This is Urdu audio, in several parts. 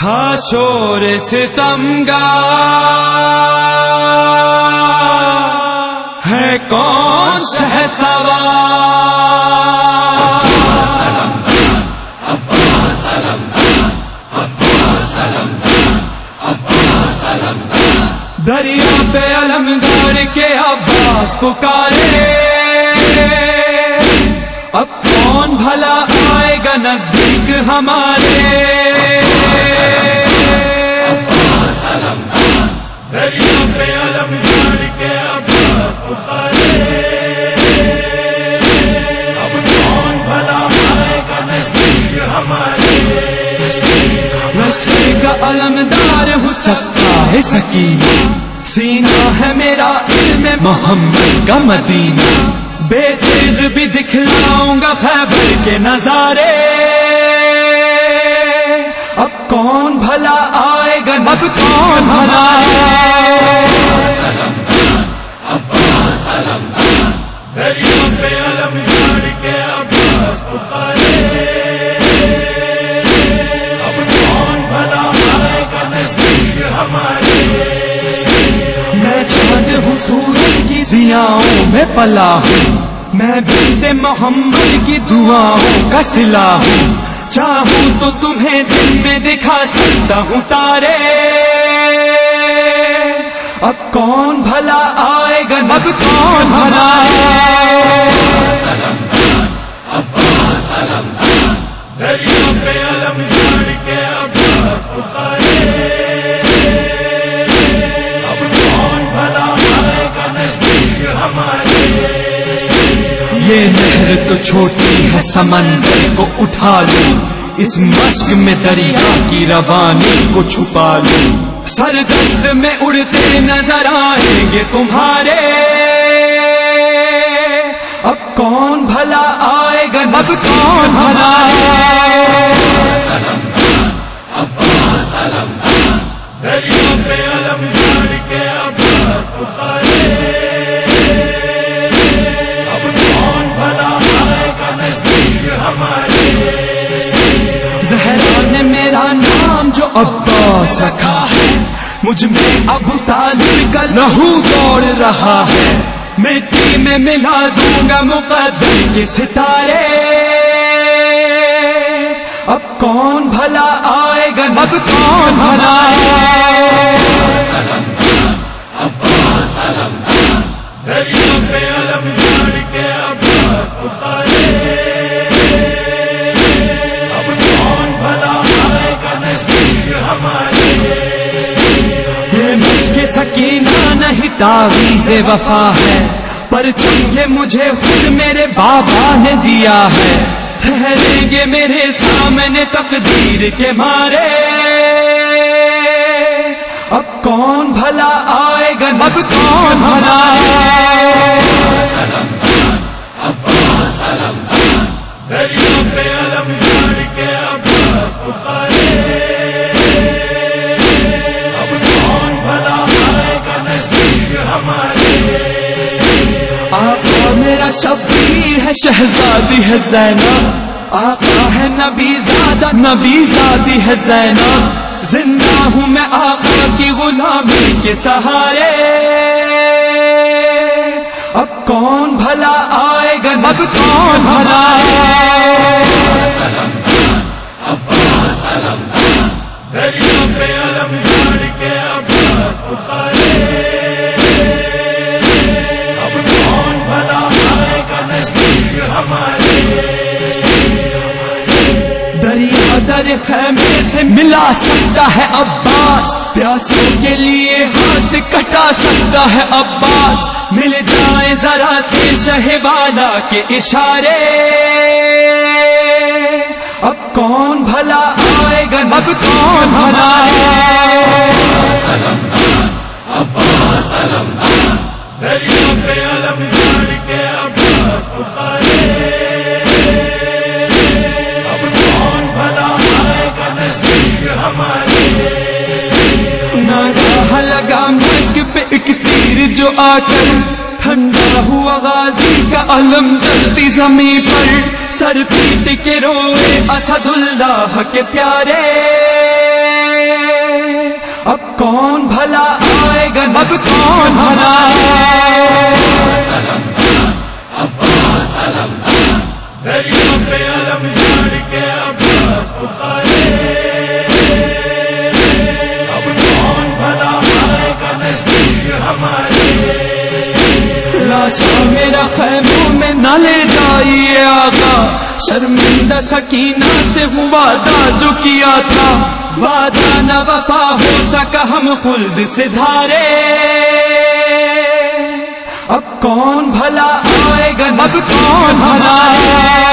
تھا شور ستم گا۔ ہے کون شہ دریا پہ علم کے عباس پکارے۔ اب کون بھلا آئے گا نزدیک ہمارے؟ لشکر کا علمدار سکتا ہے سکینہ سینہ ہے میرا علم محمد کا مدینہ۔ بے تیز بھی دکھلاؤں گا خیبر کے نظارے۔ اب کون بھلا آئے گا اب کون بھلا ضیاؤں میں پلا ہوں۔ میں بنت محمد کی دعاؤں کا سلا ہوں۔ چاہوں تو تمہیں دل میں دکھا سکتا ہوں تارے۔ اب کون بھلا آئے گا؟ اب کون بھلا دریا یہ نہر تو چھوٹی ہے سمندر کو اٹھا لوں اس مشق میں دریا کی روانی کو چھپا لوں سر دست میں اڑتے نظر آئیں گے تمہارے۔ اب کون بھلا آئے گا اب کون بھلا دریا پہ علم کے عباس پکارے۔ جو عباس رکھا ہے مجھ میں ابو طالب کا لہو دوڑ رہا ہے۔ مٹی میں ملا دوں گا مقدر کے ستارے۔ اب کون بھلا آئے گا؟ اب کون بھلا دریا تعویذ وفا ہے۔ پر چنگے مجھے خود میرے بابا نے دیا ہے۔ ٹھہریں گے میرے سامنے تقدیر کے مارے۔ اب کون بھلا آئے گا اب کون شبیر ہے شہزادی ہے زینب آقا ہے نبی زادہ نبی زادی ہے زینب۔ زندہ ہوں میں آقا کی غلامی کے سہارے۔ اب کون بھلا آئے گا اب کون بھلا دریا ملا سکتا ہے عباس۔ پیاسوں کے لیے ہاتھ کٹا سکتا ہے عباس۔ مل جائے ذرا سے شہبالا کے اشارے۔ اب کون بھلا آئے گا اب کون بھلا دریا لگام مشک پہ ایک تیر جو آ کر ٹھنڈا ہوا غازی کا علم جلتی زمین پر سر پیٹ کے روئے اسد اللہ کے پیارے۔ اب کون بھلا آئے گا اب کون بھلا؟ دریا پہ علم جان کے عباس پکارے۔ نزدیک ہمارے لاشا میرا خیموں میں نہ لے جائیے آقا۔ شرمندہ سکینہ سے ہوں وعدہ جو کیا تھا۔ وعدہ نہ وفا ہو سکا ہم خلد سے دھارے۔ اب کون بھلا آئے گا اب کون بھلا دریا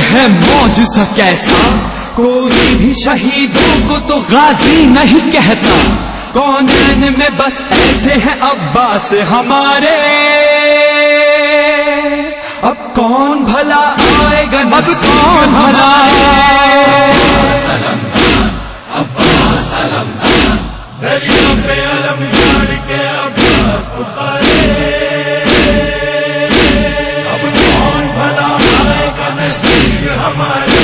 ہے موج سا کیسا؟ کوئی بھی شہیدوں کو تو غازی نہیں کہتا۔ کون میں بس ایسے ہیں عباس ہمارے۔ اب کون بھلا آئے گا اب کون بھلا دریا ہمارے